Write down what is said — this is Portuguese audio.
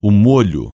o molho.